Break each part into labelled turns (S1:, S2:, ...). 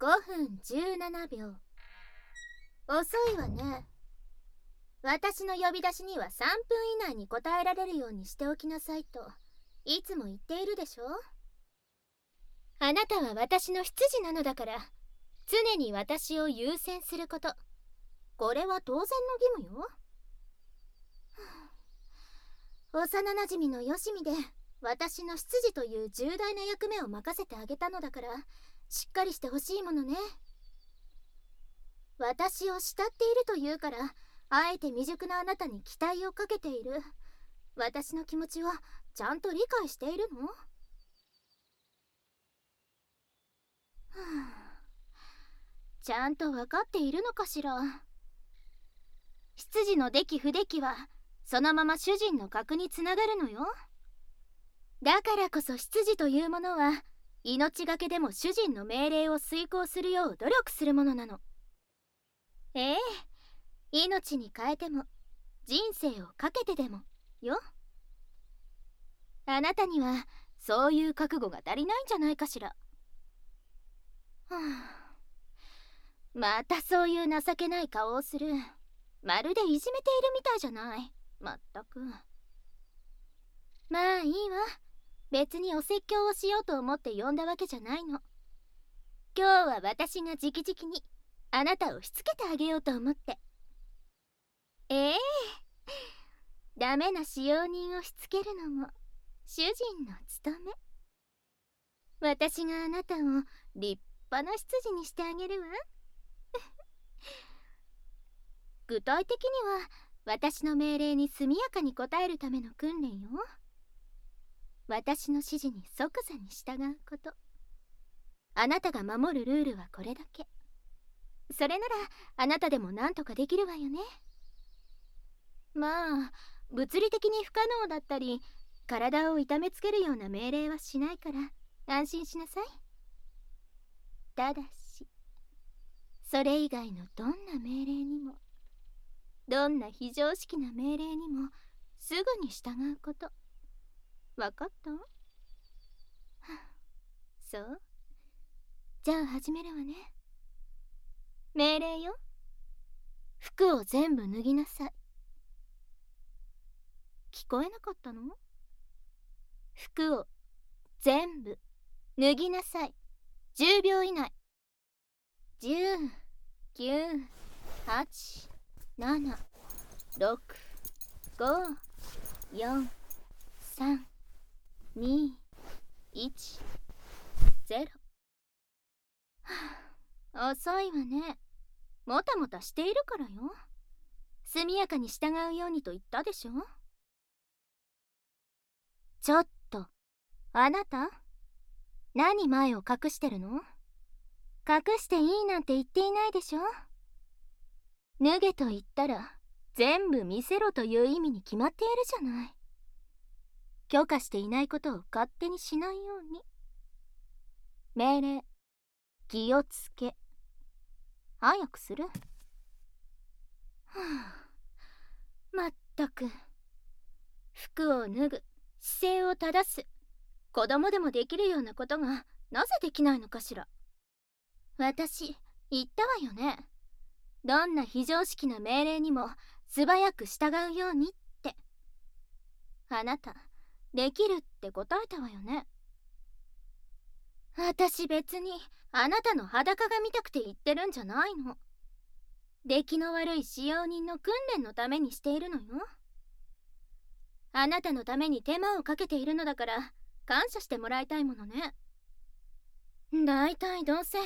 S1: 5分17秒。遅いわね。私の呼び出しには3分以内に答えられるようにしておきなさいといつも言っているでしょ？あなたは私の執事なのだから常に私を優先すること。これは当然の義務よ。幼なじみのよしみで私の執事という重大な役目を任せてあげたのだからしっかりしてほしいものね。私を慕っているというからあえて未熟なあなたに期待をかけている。私の気持ちをちゃんと理解しているの？はあ。ちゃんと分かっているのかしら？執事の出来不出来はそのまま主人の格につながるのよ。だからこそ執事というものは命がけでも主人の命令を遂行するよう努力するものなの。ええ。命に変えても人生をかけてでもよ。あなたにはそういう覚悟が足りないんじゃないかしら。はあ。またそういう情けない顔をする。まるでいじめているみたいじゃない。まったく。まあいいわ。別にお説教をしようと思って呼んだわけじゃないの。今日は私が直々にあなたをしつけてあげようと思って。ええ。ダメな使用人をしつけるのも主人の務め。私があなたを立派な執事にしてあげるわ。具体的には私の命令に速やかに応えるための訓練よ。私の指示に即座に従うこと。あなたが守るルールはこれだけ。それならあなたでも何とかできるわよね。まあ物理的に不可能だったり体を痛めつけるような命令はしないから安心しなさい。ただしそれ以外のどんな命令にもどんな非常識な命令にもすぐに従うこと。わかった？そう？じゃあ始めるわね。命令よ。服を全部脱ぎなさい。聞こえなかったの？服を全部脱ぎなさい。10秒以内。10 9 8 7 6 5 4 3 2 1遅いわね。もたもたしているからよ。速やかに従うようにと言ったでしょ。ちょっとあなた？何前を隠してるの？隠していいなんて言っていないでしょ？脱げと言ったら全部見せろという意味に決まっているじゃない。許可していないことを勝手にしないように。命令。気をつけ。早くする。は あまったく。服を脱ぐ。姿勢を正す。子供でもできるようなことがなぜできないのかしら。私言ったわよね。どんな非常識な命令にも素早く従うようにって。あなたできるって答えたわよね。私別にあなたの裸が見たくて言ってるんじゃないの。出来の悪い使用人の訓練のためにしているのよ。あなたのために手間をかけているのだから感謝してもらいたいものね。だいたいどうせ隠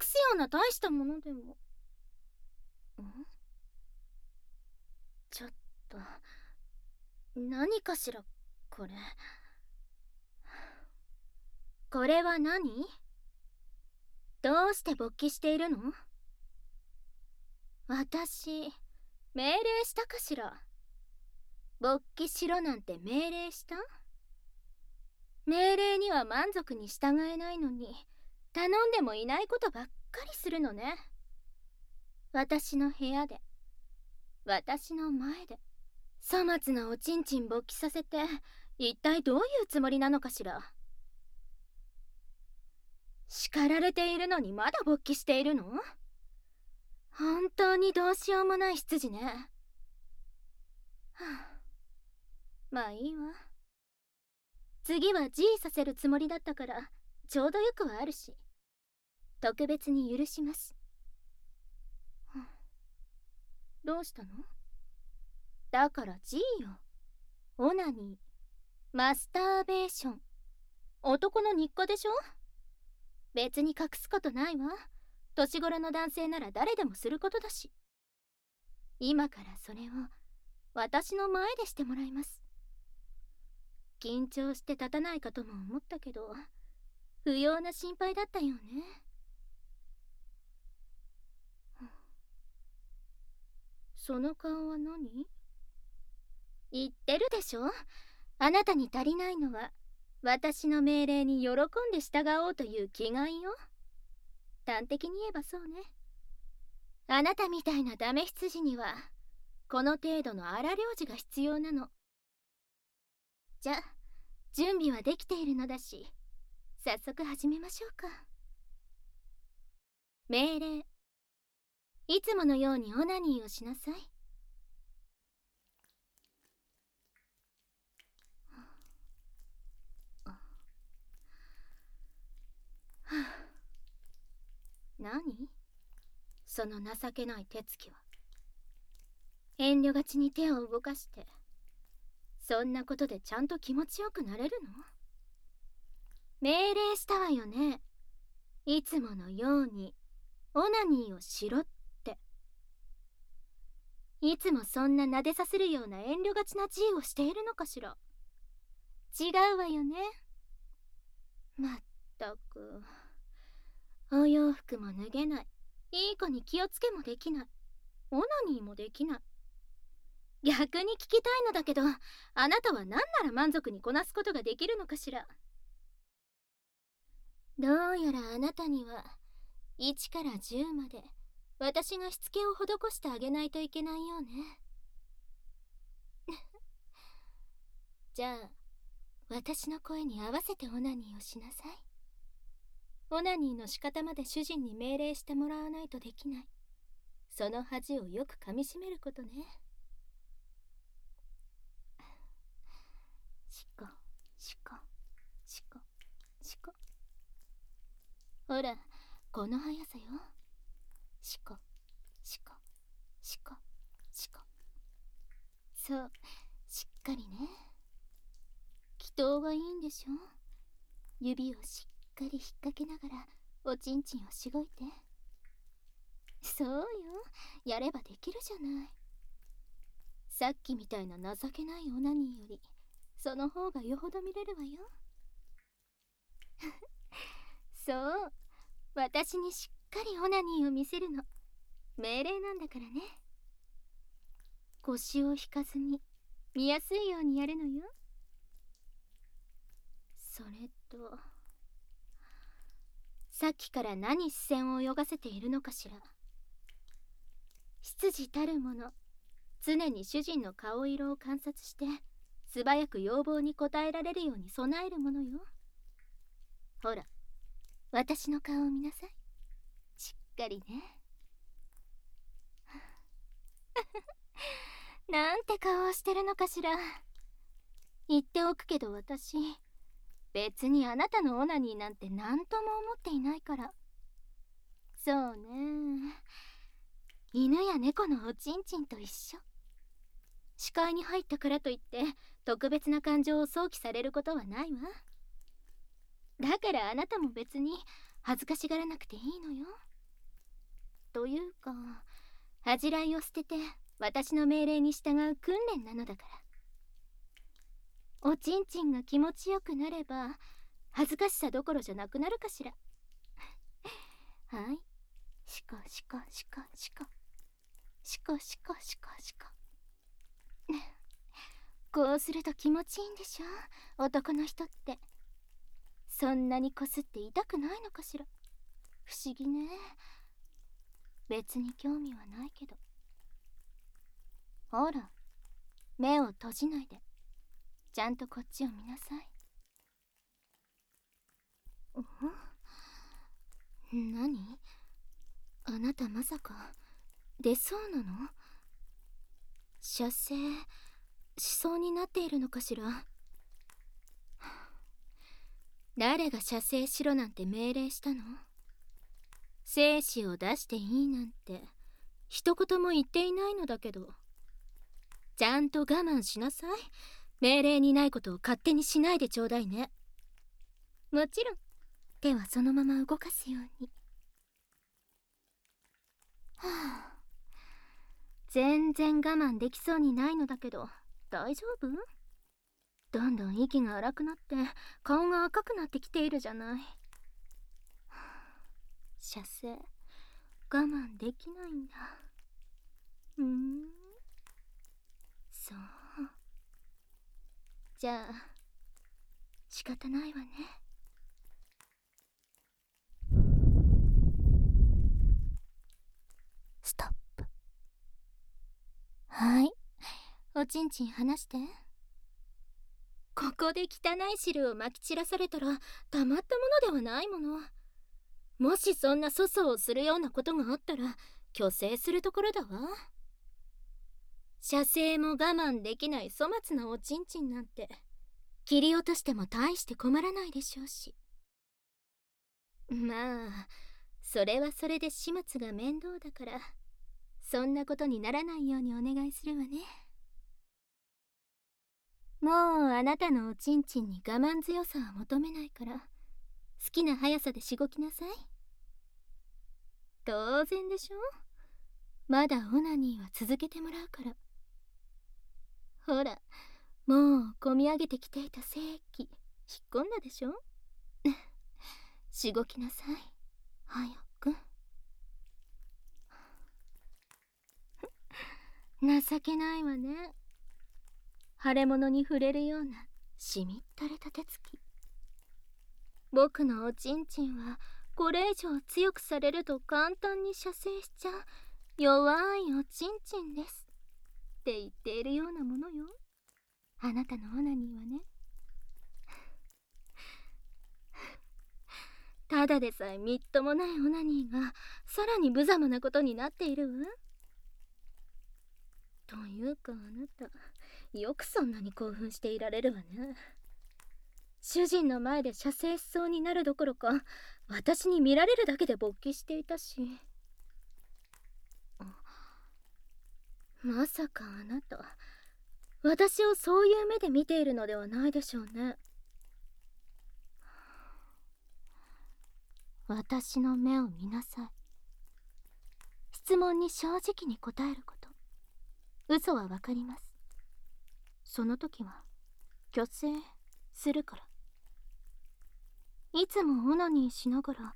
S1: すような大したものでも。ん？ちょっと何かしらこれ。これは何？どうして勃起しているの？私命令したかしら？勃起しろなんて命令した？命令には満足に従えないのに頼んでもいないことばっかりするのね。私の部屋で私の前で粗末なおちんちん勃起させて一体どういうつもりなのかしら？叱られているのにまだ勃起しているの？本当にどうしようもない執事ね。はあ、まあいいわ。次は G させるつもりだったからちょうどよくはあるし特別に許します、どうしたの？だから G よ。オナニー。マスターベーション。男の日課でしょ？別に隠すことないわ。年頃の男性なら誰でもすることだし。今からそれを私の前でしてもらいます。緊張して立たないかとも思ったけど不要な心配だったよね。その顔は何？言ってるでしょ？あなたに足りないのは私の命令に喜んで従おうという気概よ。端的に言えばそうね。あなたみたいなダメ羊にはこの程度の荒領事が必要なの。じゃ準備はできているのだし早速始めましょうか。命令。いつものようにオナニーをしなさい。何？その情けない手つきは。遠慮がちに手を動かしてそんなことでちゃんと気持ちよくなれるの？命令したわよね。いつものようにオナニーをしろって。いつもそんな撫でさせるような遠慮がちな G をしているのかしら。違うわよね。まったく。お洋服も脱げない。いい子に気をつけもできない。オナニーもできない。逆に聞きたいのだけど、あなたは何なら満足にこなすことができるのかしら。どうやらあなたには、1から10まで、私がしつけを施してあげないといけないようね。じゃあ、私の声に合わせてオナニーをしなさい。オナニーの仕方まで主人に命令してもらわないとできない。その恥をよくかみしめることね。しこ、しこ、しこ、しこ。ほら、この速さよ。しこ、しこ、しこ、しこ。そう、しっかりね。祈祷がいいんでしょ指をしっかり引っ掛けながらおちんちんをしごいて。そうよ。やればできるじゃない。さっきみたいな情けないオナニーよりその方がよほど見れるわよ。そう。私にしっかりオナニーを見せるの。命令なんだからね。腰を引かずに見やすいようにやるのよ。それとさっきから何視線を泳がせているのかしら。執事たる者常に主人の顔色を観察して素早く要望に応えられるように備えるものよ。ほら私の顔を見なさい。しっかりね。なんて顔をしてるのかしら。言っておくけど私別にあなたのオナニーなんて何とも思っていないから。そうね。犬や猫のおちんちんと一緒。視界に入ったからといって特別な感情を想起されることはないわ。だからあなたも別に恥ずかしがらなくていいのよ。というか恥じらいを捨てて私の命令に従う訓練なのだから。おちんちんが気持ちよくなれば恥ずかしさどころじゃなくなるかしら。はい。しこしこしこしこしこしこしこしここうすると気持ちいいんでしょ？男の人って。そんなにこすって痛くないのかしら？不思議ね。別に興味はないけど。ほら目を閉じないで。ちゃんとこっちを見なさい。何？あなたまさか出そうなの？射精しそうになっているのかしら？誰が射精しろなんて命令したの？精子を出していいなんて。一言も言っていないのだけど。ちゃんと我慢しなさい。命令にないことを勝手にしないでちょうだいね。もちろん。手はそのまま動かすように。はあ。全然我慢できそうにないのだけど大丈夫？どんどん息が荒くなって顔が赤くなってきているじゃない。射精。我慢できないんだ。うん。そう。じゃあ仕方ないわね。ストップ。はい。おちんちん離して。ここで汚い汁をまき散らされたらたまったものではないもの。もしそんな粗相をするようなことがあったら虚勢するところだわ。射精も我慢できない粗末なおちんちんなんて切り落としても大して困らないでしょうし。まあそれはそれで始末が面倒だからそんなことにならないようにお願いするわね。もうあなたのおちんちんに我慢強さは求めないから好きな速さでしごきなさい。当然でしょ？まだオナニーは続けてもらうから。ほらもうこみ上げてきていた精液引っ込んだでしょ？しごきなさい。早く。情けないわね。腫れ物に触れるようなしみったれた手つき。僕のおちんちんはこれ以上強くされると簡単に射精しちゃう。弱いおちんちんです。って言っているようなものよ。あなたのオナニーはね。ただでさえみっともないオナニーがさらに無様なことになっているわ。というかあなたよくそんなに興奮していられるわね。主人の前で射精しそうになるどころか私に見られるだけで勃起していたし。まさかあなた。私をそういう目で見ているのではないでしょうね。私の目を見なさい。質問に正直に答えること。嘘はわかります。その時は虚勢するから。いつもオナニーしながら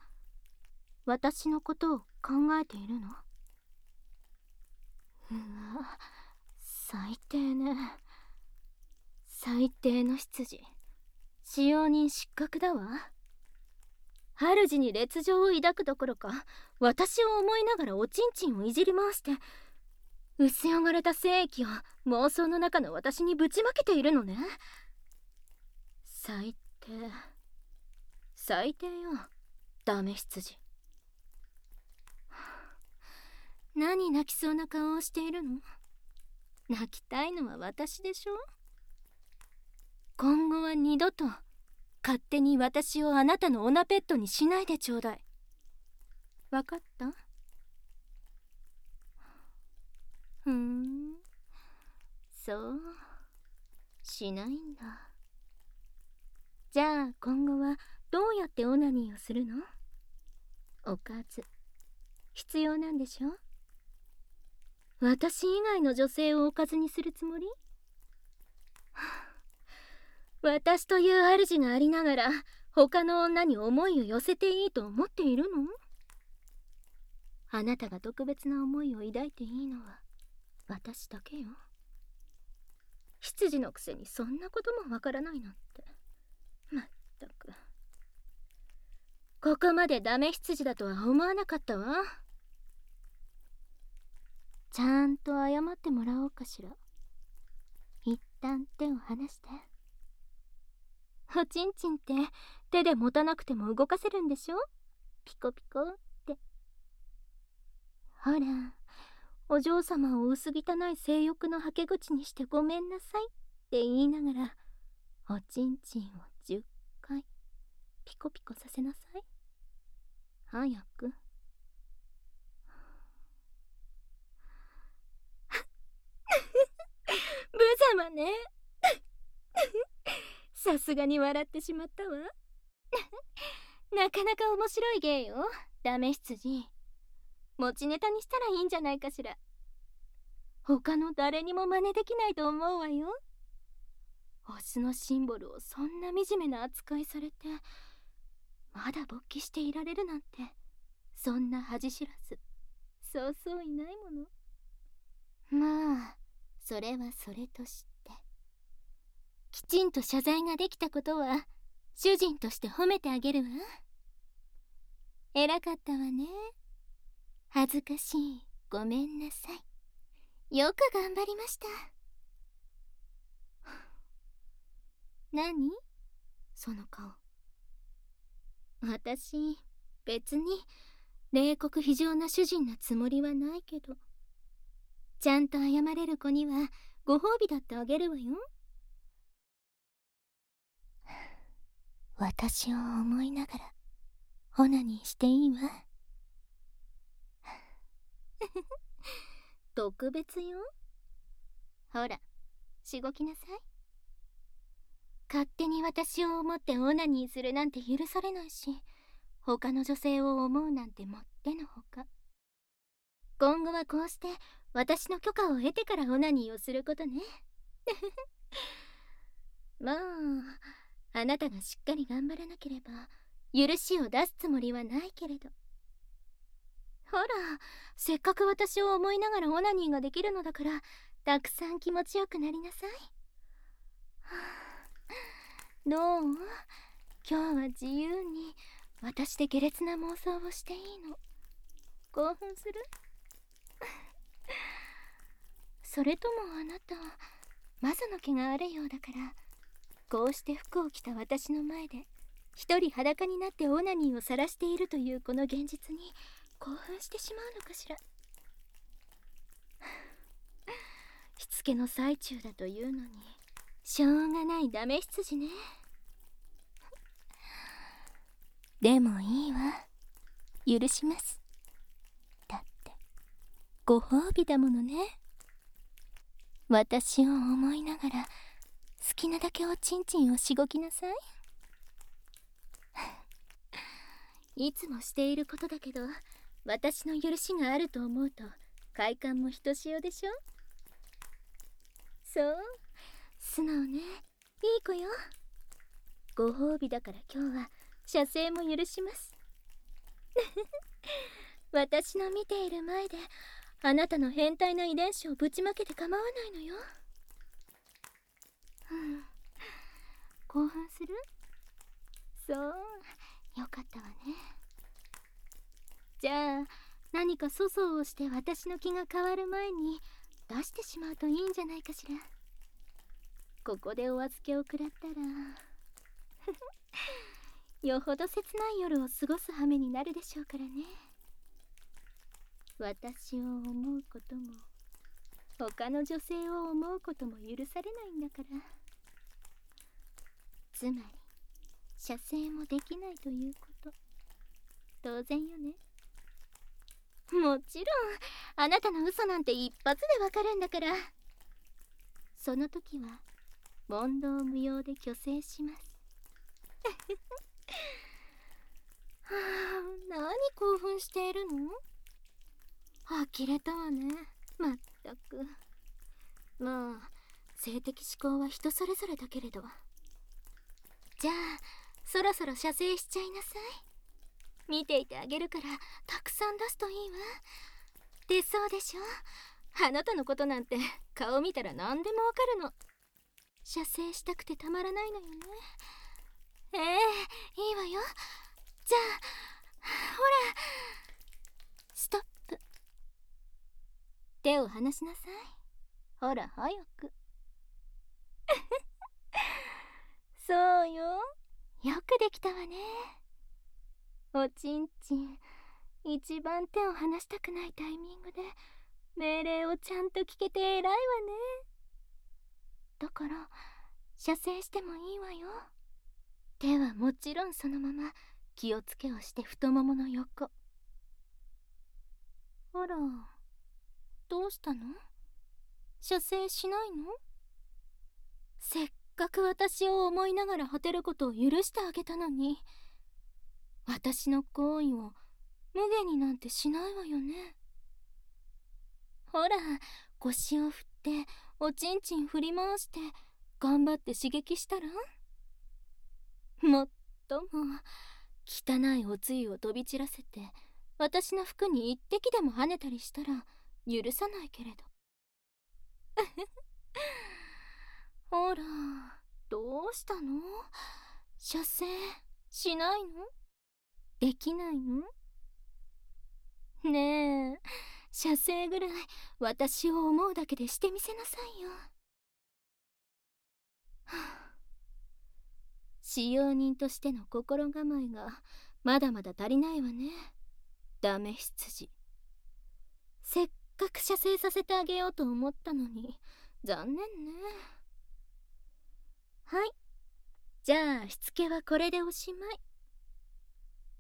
S1: 私のことを考えているの？うわ最低ね。最低の執事。使用人失格だわ。主に劣情を抱くどころか私を思いながらおちんちんをいじり回して薄汚れた精液を妄想の中の私にぶちまけているのね。最低。最低よ。ダメ羊何泣きそうな顔をしているの？泣きたいのは私でしょ？今後は二度と勝手に私をあなたのオナペットにしないでちょうだい。分かった？ふん。そう。しないんだ。じゃあ今後はどうやってオナニーをするの？おかず。必要なんでしょ？私以外の女性をおかずにするつもり？私という主がありながら他の女に思いを寄せていいと思っているの？あなたが特別な思いを抱いていいのは私だけよ。執事のくせにそんなこともわからないなんて。まったく。ここまでダメ執事だとは思わなかったわ。ちゃんと謝ってもらおうかしら。一旦手を離して。おちんちんって手で持たなくても動かせるんでしょ？ピコピコって。ほらお嬢様を薄汚い性欲のはけ口にしてごめんなさいって言いながらおちんちんを10回ピコピコさせなさい。早く。無様ね。さすがに笑ってしまったわ。なかなか面白い芸よ。ダメ羊持ちネタにしたらいいんじゃないかしら。他の誰にも真似できないと思うわよ。オスのシンボルをそんな惨めな扱いされてまだ勃起していられるなんてそんな恥知らずそうそういないもの。まあそれはそれとして。きちんと謝罪ができたことは主人として褒めてあげるわ。偉かったわね。恥ずかしい。ごめんなさい。よく頑張りました。何？その顔。私別に冷酷非常な主人なつもりはないけど。ちゃんと謝れる子にはご褒美だってあげるわよ。私を思いながらオナニーしていいわ。特別よ。ほらしごきなさい。勝手に私を思ってオナニーするなんて許されないし他の女性を思うなんてもってのほか。今後はこうして私の許可を得てからオナニーをすることね。まああなたがしっかり頑張らなければ許しを出すつもりはないけれど。ほらせっかく私を思いながらオナニーができるのだからたくさん気持ちよくなりなさい、どう？今日は自由に私で下劣な妄想をしていいの？興奮する？それともあなたマザの気があるようだからこうして服を着た私の前で一人裸になってオナニーを晒しているというこの現実に興奮してしまうのかしら。しつけの最中だというのにしょうがないダメ羊ね。でもいいわ。許します。ご褒美だものね。私を思いながら好きなだけおちんちんをしごきなさい。いつもしていることだけど私の許しがあると思うと快感もひとしおでしょ？そう。素直ね。いい子よ。ご褒美だから今日は射精も許します。私の見ている前であなたの変態な遺伝子をぶちまけて構わないのよ。うん。興奮する？そう。よかったわね。じゃあ何か粗相をして私の気が変わる前に出してしまうといいんじゃないかしら。ここでお預けを食らったら。よほど切ない夜を過ごす羽目になるでしょうからね。私を思うことも他の女性を思うことも許されないんだから。つまり射精もできないということ。当然よね。もちろんあなたの嘘なんて一発でわかるんだから。その時は問答無用で虚勢します。は あ、何興奮しているの？呆れたわね。まったく。まあ性的思考は人それぞれだけれど。じゃあそろそろ射精しちゃいなさい。見ていてあげるからたくさん出すといいわ。出そうでしょ？あなたのことなんて顔見たら何でもわかるの。射精したくてたまらないのよね。ええいいわよ。じゃあほら。ストップ。手を離しなさい。ほら早く。そうよ。よくできたわね。おちんちん一番手を離したくないタイミングで命令をちゃんと聞けて偉いわね。だから射精してもいいわよ。手はもちろんそのまま気をつけをして太ももの横。あら。どうしたの？射精しないの？せっかく私を思いながら果てることを許してあげたのに。私の行為を無限になんてしないわよね。ほら腰を振っておちんちん振り回して頑張って刺激したら？もっとも汚いおつゆを飛び散らせて私の服に一滴でも跳ねたりしたら許さないけれど。ほらどうしたの？射精しないの？できないの？ねえ射精ぐらい私を思うだけでしてみせなさいよ、使用人としての心構えがまだまだ足りないわね。ダメ羊。せっかく射精させてあげようと思ったのに。残念ね。はい。じゃあしつけはこれでおしまい。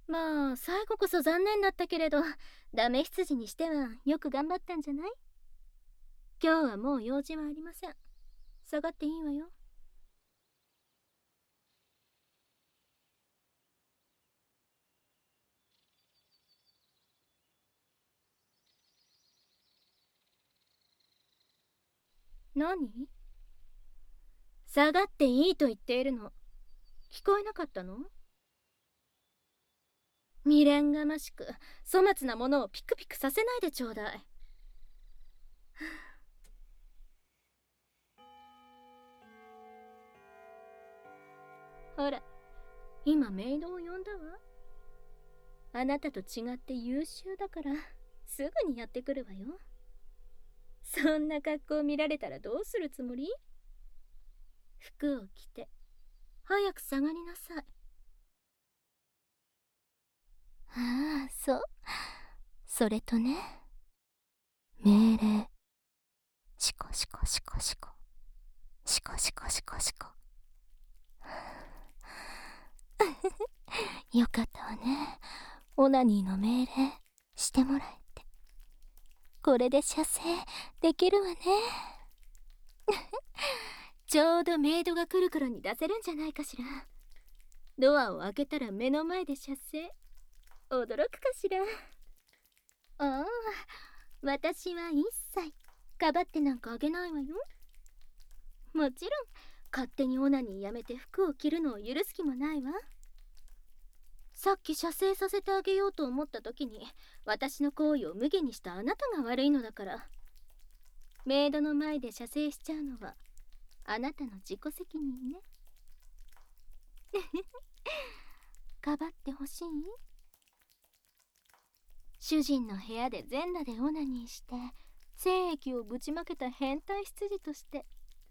S1: まあ最後こそ残念だったけれどダメ羊にしてはよく頑張ったんじゃない？今日はもう用事はありません。下がっていいわよ。何？下がっていいと言っているの。聞こえなかったの？未練がましく粗末なものをピクピクさせないでちょうだい。ほら今メイドを呼んだわ。あなたと違って優秀だからすぐにやってくるわよ。そんな格好見られたらどうするつもり？服を着て。早く下がりなさい。ああそう。それとね。命令。シコシコシコシコ。シコシコシコシコ。よかったわね。オナニーの命令してもらえ。これで射精できるわね。ちょうどメイドが来る頃に出せるんじゃないかしら。ドアを開けたら目の前で射精。驚くかしら。ああ私は一切かばってなんかあげないわよ。もちろん勝手にオナニーやめて服を着るのを許す気もないわ。さっき射精させてあげようと思った時に私の行為を無下にしたあなたが悪いのだから。メイドの前で射精しちゃうのはあなたの自己責任ね。かばってほしい？主人の部屋で全裸でオナニーして精液をぶちまけた変態羊として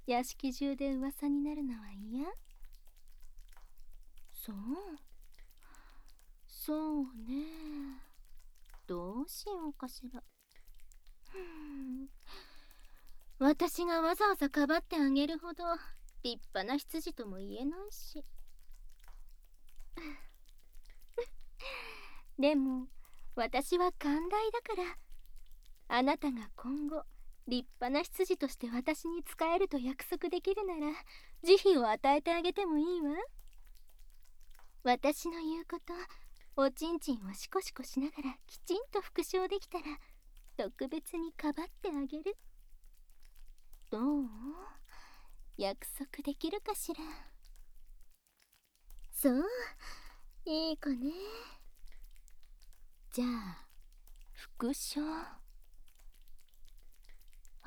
S1: 屋敷中で噂になるのは嫌？そう。そうね。どうしようかしら。私がわざわざかばってあげるほど立派な羊とも言えないし。でも私は寛大だからあなたが今後立派な執事として私に仕えると約束できるなら慈悲を与えてあげてもいいわ。私の言うことおちんちんをシコシコしながらきちんと復唱できたら特別にかばってあげる。どう？約束できるかしら？そういい子ね。じゃあ副賞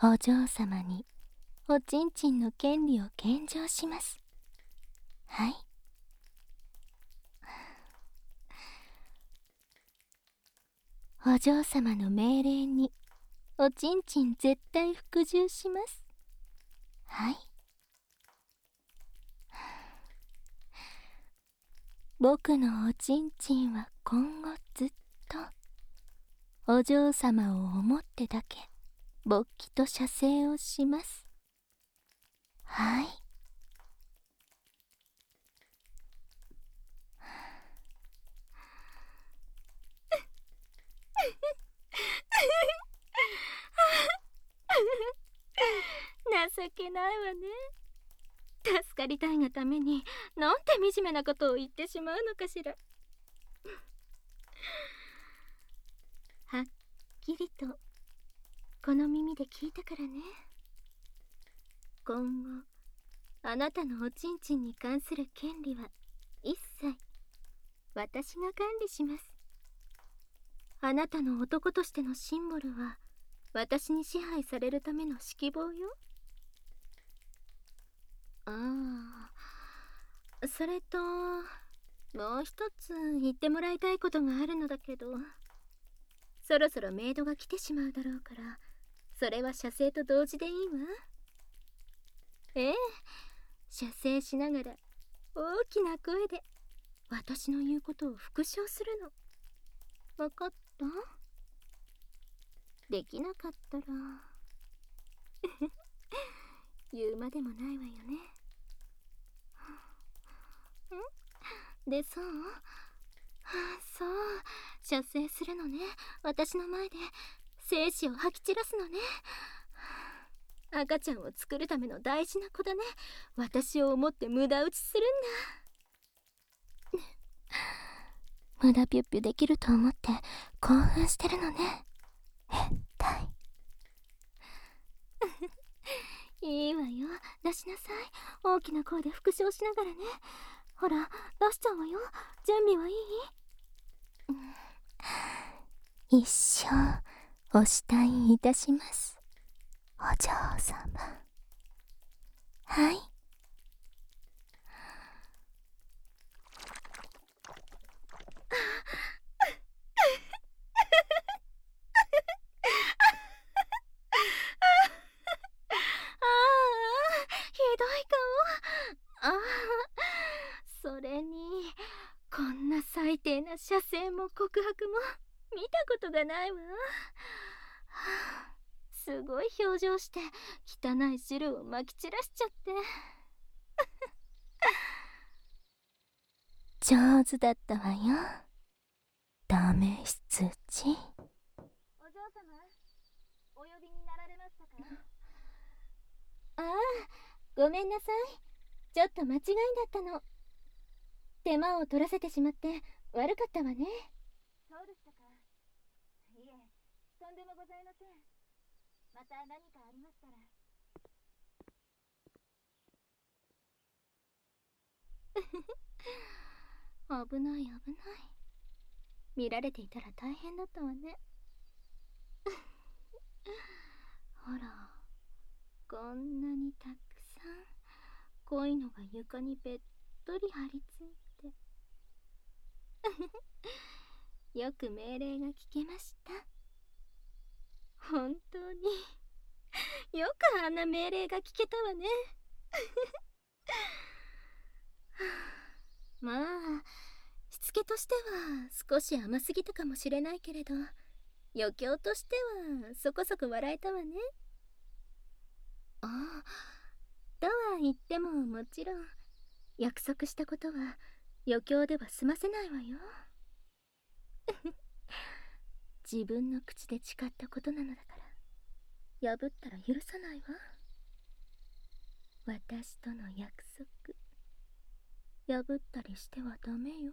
S1: お嬢様におちんちんの権利を献上します。はい。お嬢様の命令におちんちん絶対服従します。はい。僕のおちんちんは今後ずっとお嬢様を思ってだけ勃起と射精をします。はい。情けないわね。助かりたいがためになんて惨めなことを言ってしまうのかしら。はっきりとこの耳で聞いたからね。今後あなたのおちんちんに関する権利は一切私が管理します。あなたの男としてのシンボルは私に支配されるための指揮棒よ。ああそれともう一つ言ってもらいたいことがあるのだけどそろそろメイドが来てしまうだろうからそれは射精と同時でいいわ。ええ射精しながら大きな声で私の言うことを復唱するの。分かったできなかったら。言うまでもないわよね。ん？でそう？そう。射精するのね。私の前で。精子を吐き散らすのね。赤ちゃんを作るための大事な子だね。私を思って無駄打ちするんだ。無駄ピュッピュできると思って興奮してるのね。変態。いいわよ。出しなさい。大きな声で復唱しながらね。ほら出しちゃうわよ。準備はいい？一生お慕いいたします。お嬢様。はいな射精も告白も見たことがないわ、は あ、すごい表情して汚い汁をまき散らしちゃって。上手だったわよ。ダメ羊お嬢様お呼びになられましたか？ああごめんなさい。ちょっと間違いだったの。手間を取らせてしまって悪かったわね。そうでしたか。いえとんでもございません。また何かありましたら 危ない危ない。見られていたら大変だったわね。ほらこんなにたくさん濃いのが床にべっとり張り付いて。よく命令が聞けました。本当に。よくあんな命令が聞けたわね。まあしつけとしては少し甘すぎたかもしれないけれど余興としてはそこそこ笑えたわね。ああとは言ってももちろん約束したことは余興では済ませないわよ。自分の口で誓ったことなのだから破ったら許さないわ。私との約束。破ったりしてはダメよ。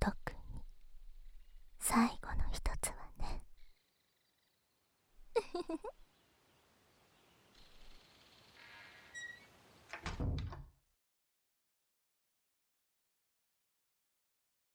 S1: 特に。最後の一つはね。